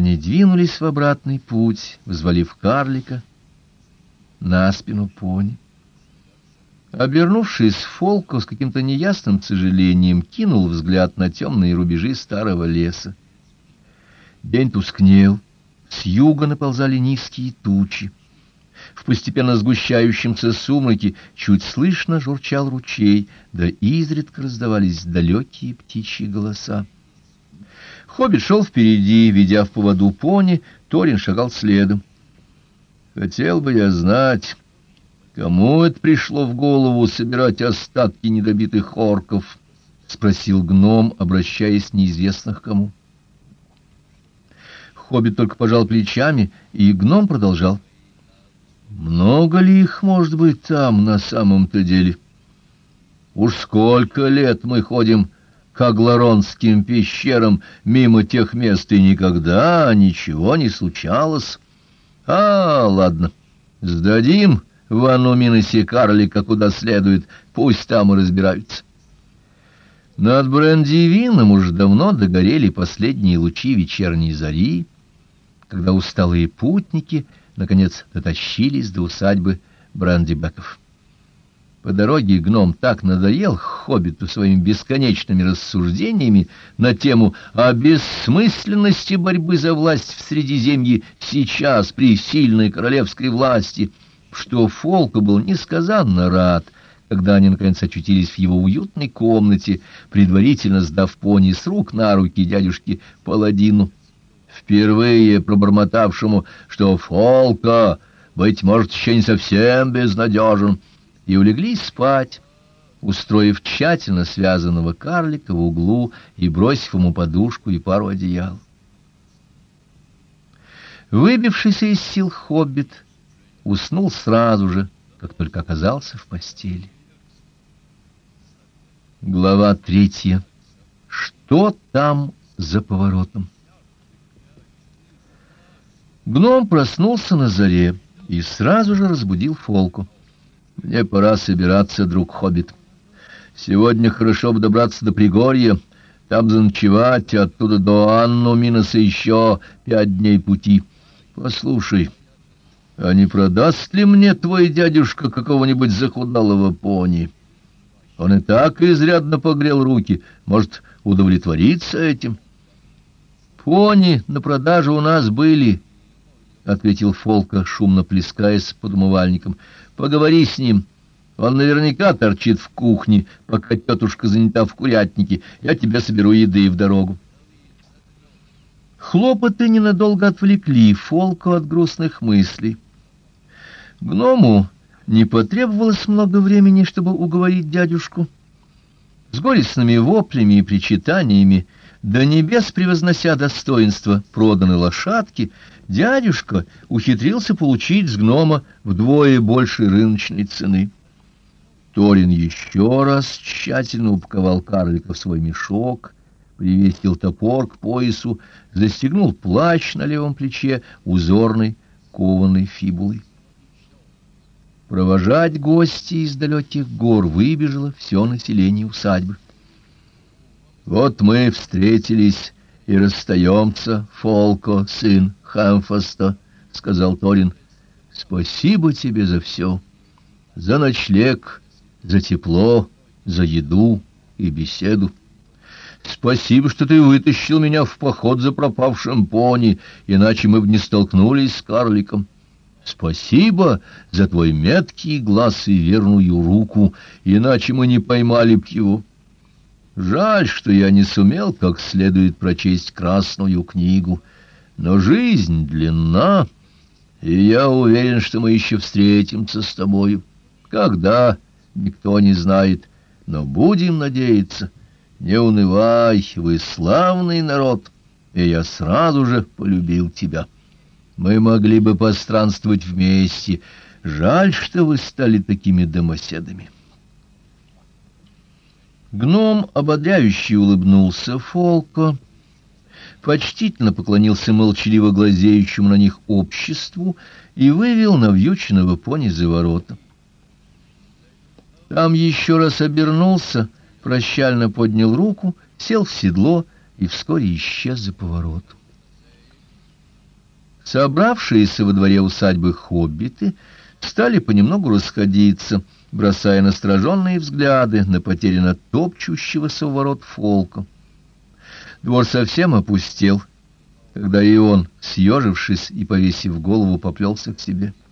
Они двинулись в обратный путь, взвалив карлика на спину пони. Обернувшись, Фолко с каким-то неясным сожалением кинул взгляд на темные рубежи старого леса. День тускнел, с юга наползали низкие тучи. В постепенно сгущающемся сумраке чуть слышно журчал ручей, да изредка раздавались далекие птичьи голоса. Хоббит шел впереди, ведя в поводу пони, Торин шагал следом. Хотел бы я знать, кому это пришло в голову собирать остатки недобитых орков, спросил гном, обращаясь неизвестных кому. Хоббит только пожал плечами, и гном продолжал: много ли их может быть там на самом-то деле? Уж сколько лет мы ходим к Агларонским пещерам мимо тех мест, и никогда ничего не случалось. А, ладно, сдадим в Ануминосе карлика куда следует, пусть там и разбираются. Над Брендивином уж давно догорели последние лучи вечерней зари, когда усталые путники — наконец дотащились до усадьбы Брандибеков. По дороге гном так надоел хоббиту своими бесконечными рассуждениями на тему о бессмысленности борьбы за власть в Средиземье сейчас при сильной королевской власти, что Фолка был несказанно рад, когда они наконец очутились в его уютной комнате, предварительно сдав пони с рук на руки дядюшке Паладину. Впервые пробормотавшему, что Фолка, быть может, еще не совсем безнадежен, и улеглись спать, устроив тщательно связанного карлика в углу и бросив ему подушку и пару одеял. Выбившийся из сил хоббит уснул сразу же, как только оказался в постели. Глава третья. Что там за поворотом? Гном проснулся на заре и сразу же разбудил Фолку. «Мне пора собираться, друг Хоббит. Сегодня хорошо бы добраться до Пригорья, там заночевать, оттуда до Анну Миноса еще пять дней пути. Послушай, а не продаст ли мне твой дядюшка какого-нибудь захудалого пони? Он и так изрядно погрел руки, может, удовлетвориться этим?» «Пони на продажу у нас были», — ответил Фолка, шумно плескаясь под умывальником. — Поговори с ним. Он наверняка торчит в кухне, пока тетушка занята в курятнике. Я тебе соберу еды в дорогу. Хлопоты ненадолго отвлекли Фолку от грустных мыслей. Гному не потребовалось много времени, чтобы уговорить дядюшку. С горестными воплями и причитаниями до небес превознося достоинство проданной лошадки, дядюшка ухитрился получить с гнома вдвое больше рыночной цены. Торин еще раз тщательно упаковал карлика в свой мешок, привесил топор к поясу, застегнул плащ на левом плече узорной кованой фибулой. Провожать гостей из далеких гор выбежало все население усадьбы. Вот мы встретились и расстаемся, Фолко, сын Хамфаста, — сказал Торин. Спасибо тебе за все, за ночлег, за тепло, за еду и беседу. Спасибо, что ты вытащил меня в поход за пропавшим пони, иначе мы бы не столкнулись с карликом. Спасибо за твой меткий глаз и верную руку, иначе мы не поймали б его. Жаль, что я не сумел как следует прочесть красную книгу, но жизнь длинна, и я уверен, что мы еще встретимся с тобою. Когда, никто не знает, но будем надеяться. Не унывай, вы славный народ, и я сразу же полюбил тебя. Мы могли бы постранствовать вместе. Жаль, что вы стали такими домоседами». Гном ободряюще улыбнулся Фолко, почтительно поклонился молчаливо глазеющему на них обществу и вывел навьюченного пони за ворота. Там еще раз обернулся, прощально поднял руку, сел в седло и вскоре исчез за поворотом. Собравшиеся во дворе усадьбы хоббиты стали понемногу расходиться, бросая настороженные взгляды на потерянно топчущегося в ворот фолка. Двор совсем опустел, когда и он, съежившись и повесив голову, поплелся к себе. —